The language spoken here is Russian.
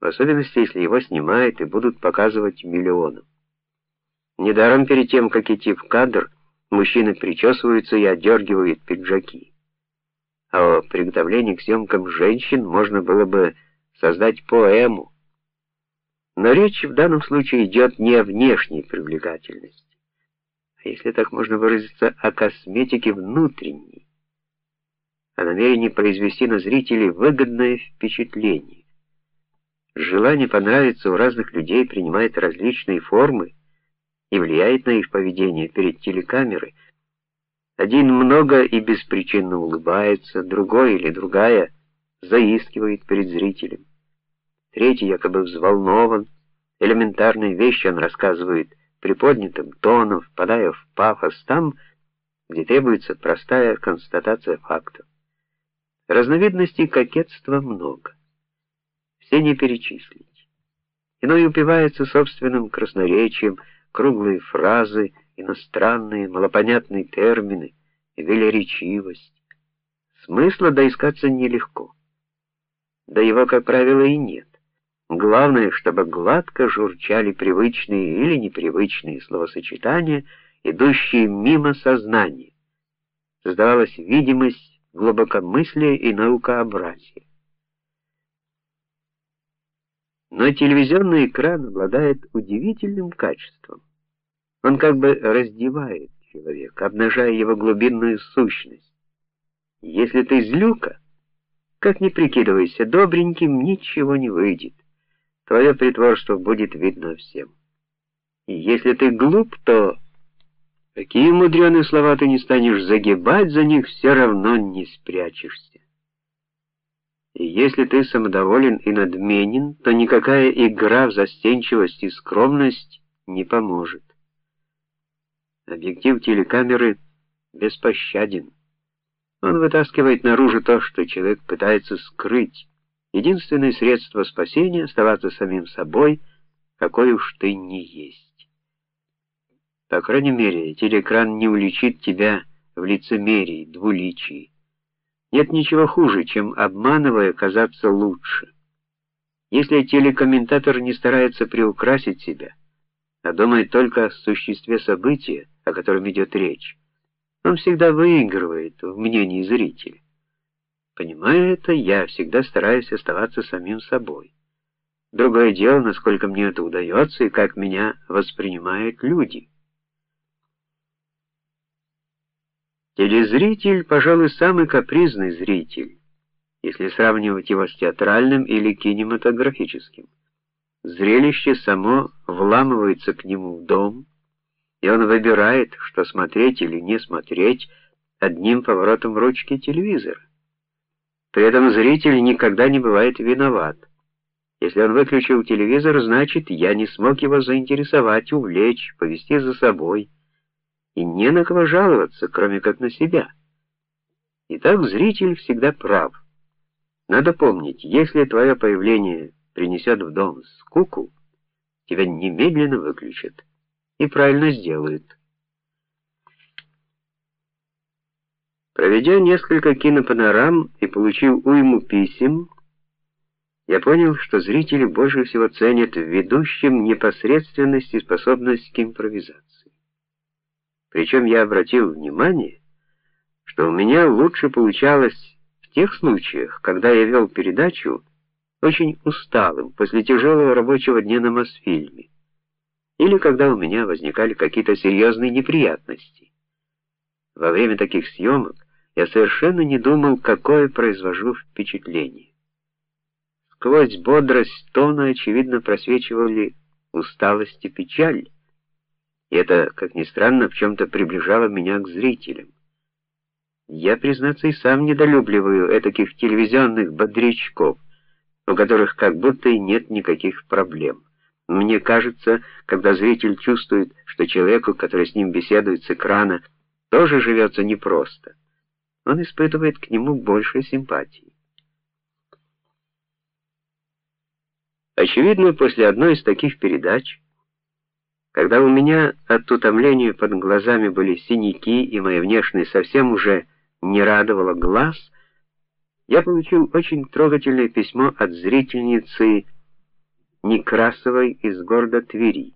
в особенности если его снимают и будут показывать миллионам. Недаром перед тем, как идти в кадр, мужчины причесываются и одергивают пиджаки. А о приготовлении к съемкам женщин можно было бы создать поэму. Но речь в данном случае идет не о внешней привлекательности, а если так можно выразиться, о косметике внутренней, о намерении произвести на зрителей выгодное впечатление. Желание понравиться у разных людей принимает различные формы и влияет на их поведение перед телекамерой. Один много и беспричинно улыбается, другой или другая заискивает перед зрителем. Третий якобы взволнован, элементарные вещи он рассказывает приподнятым тоном, впадая в пафос там, где требуется простая констатация фактов. Разновидностей кокетства много все не перечислить. Иной упивается собственным красноречием, круглые фразы, иностранные, малопонятные термины, велеречивость. Смысла доискаться нелегко. Да его, как правило, и нет. Главное, чтобы гладко журчали привычные или непривычные словосочетания, идущие мимо сознания. Создавалась видимость глубокомыслия и наукообразия. Но телевизионный экран обладает удивительным качеством. Он как бы раздевает человека, обнажая его глубинную сущность. Если ты злюка, как ни прикидывайся добреньким, ничего не выйдет. Твое притворство будет видно всем. И если ты глуп, то какие мудреные слова ты не станешь загибать, за них все равно не спрячешься. Если ты самодоволен и надменен, то никакая игра в застенчивость и скромность не поможет. Объектив телекамеры беспощаден. Он вытаскивает наружу то, что человек пытается скрыть. Единственное средство спасения оставаться самим собой, какой уж ты ни есть. По крайней мере, телеэкран не уличит тебя в лицемерии, двуличии. Нет ничего хуже, чем обманывая казаться лучше. Если телекомментатор не старается приукрасить себя, а думает только о существе события, о котором идет речь, он всегда выигрывает в мнении зрителя. Понимая это, я всегда стараюсь оставаться самим собой. Другое дело, насколько мне это удается и как меня воспринимают люди. Телезритель, пожалуй, самый капризный зритель, если сравнивать его с театральным или кинематографическим. Зрелище само вламывается к нему в дом, и он выбирает, что смотреть или не смотреть одним поворотом ручки телевизора. При этом зритель никогда не бывает виноват. Если он выключил телевизор, значит, я не смог его заинтересовать, увлечь, повести за собой и не на кого жаловаться, кроме как на себя. Итак, зритель всегда прав. Надо помнить, если твое появление принесет в дом скуку, тебя немедленно выключат. И правильно сделают. Проведя несколько кинопанорам и получив уйму писем, я понял, что зрители больше всего ценят в ведущем непосредственность и способность к импровизации. Причем я обратил внимание, что у меня лучше получалось в тех случаях, когда я вел передачу очень усталым после тяжелого рабочего дня на Мосфильме, или когда у меня возникали какие-то серьезные неприятности. Во время таких съемок я совершенно не думал, какое произвожу впечатление. Сквозь бодрость тона очевидно просвечивали усталость и печаль. И это, как ни странно, в чем то приближало меня к зрителям. Я, признаться, и сам недолюбливаю этих телевизионных бодрячков, у которых как будто и нет никаких проблем. Мне кажется, когда зритель чувствует, что человеку, который с ним беседует с экрана, тоже живется непросто, он испытывает к нему больше симпатии. Очевидно, после одной из таких передач когда у меня от утомления под глазами были синяки и моя внешность совсем уже не радовала глаз, я получил очень трогательное письмо от зрительницы Некрасовой из города Твери.